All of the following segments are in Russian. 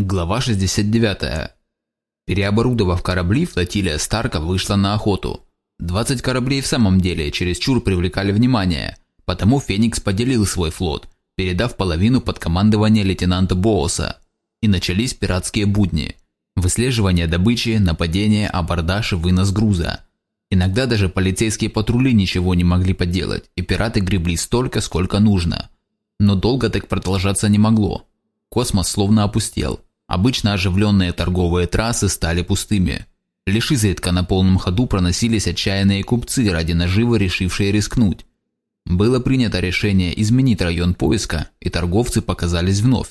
Глава 69. Переоборудовав корабли, флотилия Старка вышла на охоту. 20 кораблей в самом деле чересчур привлекали внимание, потому Феникс поделил свой флот, передав половину под командование лейтенанта Бооса. И начались пиратские будни. Выслеживание добычи, нападение, абордаж и вынос груза. Иногда даже полицейские патрули ничего не могли поделать, и пираты гребли столько, сколько нужно. Но долго так продолжаться не могло. Космос словно опустел. Обычно оживленные торговые трассы стали пустыми. Лишь изредка на полном ходу проносились отчаянные купцы, ради наживы решившие рискнуть. Было принято решение изменить район поиска, и торговцы показались вновь.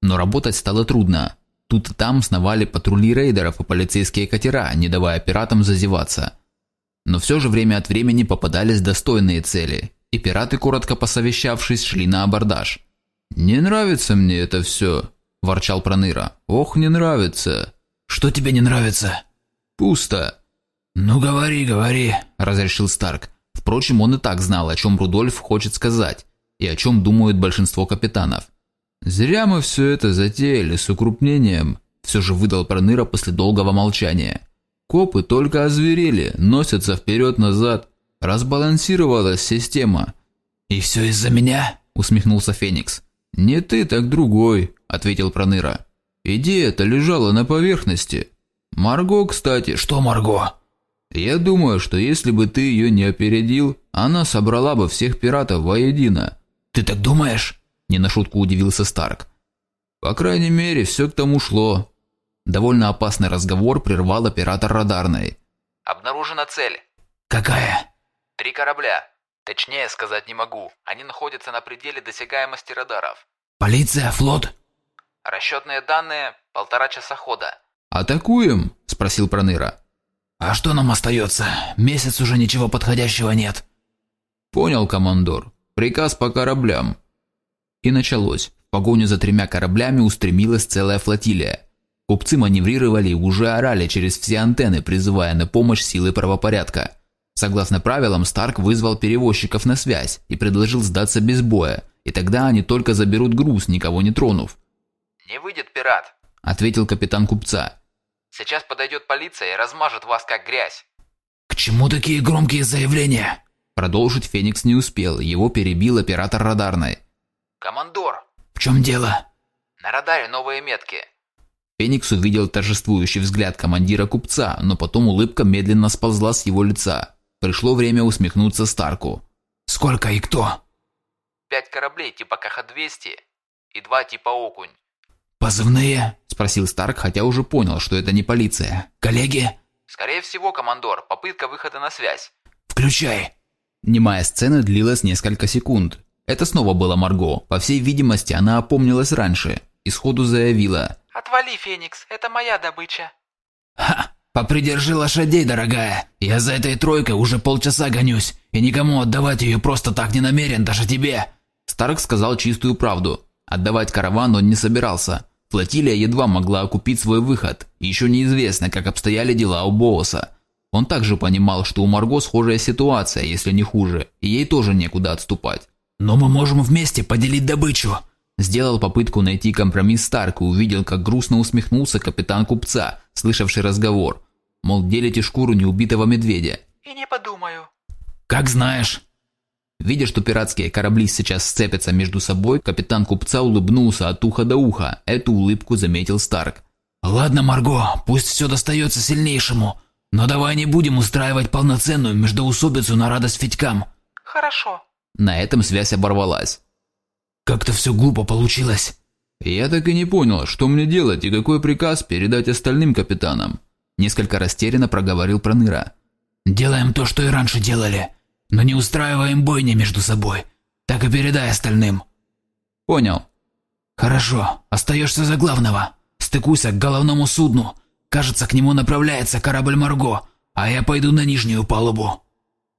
Но работать стало трудно. Тут и там сновали патрули рейдеров и полицейские катера, не давая пиратам зазеваться. Но все же время от времени попадались достойные цели, и пираты, коротко посовещавшись, шли на абордаж. «Не нравится мне это все», – ворчал Проныра. «Ох, не нравится». «Что тебе не нравится?» «Пусто». «Ну говори, говори», – разрешил Старк. Впрочем, он и так знал, о чем Рудольф хочет сказать, и о чем думают большинство капитанов. «Зря мы все это затеяли с укрупнением», – все же выдал Проныра после долгого молчания. «Копы только озверели, носятся вперед-назад. Разбалансировалась система». «И все из-за меня?» – усмехнулся Феникс. «Не ты, так другой», – ответил Проныра. «Идея-то лежала на поверхности. Марго, кстати». «Что Марго?» «Я думаю, что если бы ты ее не опередил, она собрала бы всех пиратов воедино». «Ты так думаешь?» – не на шутку удивился Старк. «По крайней мере, все к тому шло». Довольно опасный разговор прервал оператор радарной. «Обнаружена цель». «Какая?» «Три корабля. Точнее сказать не могу. Они находятся на пределе досягаемости радаров. Полиция, флот? Расчетные данные – полтора часа хода. «Атакуем?» – спросил Проныра. «А что нам остается? Месяц уже ничего подходящего нет». «Понял, командор. Приказ по кораблям». И началось. В погоню за тремя кораблями устремилась целая флотилия. Купцы маневрировали и уже орали через все антенны, призывая на помощь силы правопорядка – Согласно правилам, Старк вызвал перевозчиков на связь и предложил сдаться без боя, и тогда они только заберут груз, никого не тронув. «Не выйдет пират», – ответил капитан купца. «Сейчас подойдет полиция и размажет вас как грязь». «К чему такие громкие заявления?» Продолжить Феникс не успел, его перебил оператор радарной. «Командор!» «В чем дело?» «На радаре новые метки». Феникс увидел торжествующий взгляд командира купца, но потом улыбка медленно сползла с его лица. Пришло время усмехнуться Старку. «Сколько и кто?» «Пять кораблей типа КХ-200 и два типа Окунь». «Позывные?» – спросил Старк, хотя уже понял, что это не полиция. «Коллеги?» «Скорее всего, командор, попытка выхода на связь». «Включай». Немая сцена длилась несколько секунд. Это снова было Марго. По всей видимости, она опомнилась раньше и сходу заявила. «Отвали, Феникс, это моя добыча». «Ха! «Попридержи лошадей, дорогая. Я за этой тройкой уже полчаса гонюсь, и никому отдавать ее просто так не намерен, даже тебе». Старк сказал чистую правду. Отдавать караван он не собирался. Флотилия едва могла окупить свой выход. Еще неизвестно, как обстояли дела у Бооса. Он также понимал, что у Марго схожая ситуация, если не хуже, и ей тоже некуда отступать. «Но мы можем вместе поделить добычу», Сделал попытку найти компромисс Старк и увидел, как грустно усмехнулся капитан купца, слышавший разговор. Мол, делите шкуру неубитого медведя. «И не подумаю». «Как знаешь». Видя, что пиратские корабли сейчас сцепятся между собой, капитан купца улыбнулся от уха до уха. Эту улыбку заметил Старк. «Ладно, Марго, пусть все достается сильнейшему, но давай не будем устраивать полноценную междоусобицу на радость Федькам». «Хорошо». На этом связь оборвалась. Как-то все глупо получилось. Я так и не понял, что мне делать и какой приказ передать остальным капитанам. Несколько растерянно проговорил Проныра. Делаем то, что и раньше делали, но не устраиваем бойни между собой. Так и передай остальным. Понял. Хорошо, остаешься за главного. Стыкуйся к головному судну. Кажется, к нему направляется корабль Марго, а я пойду на нижнюю палубу.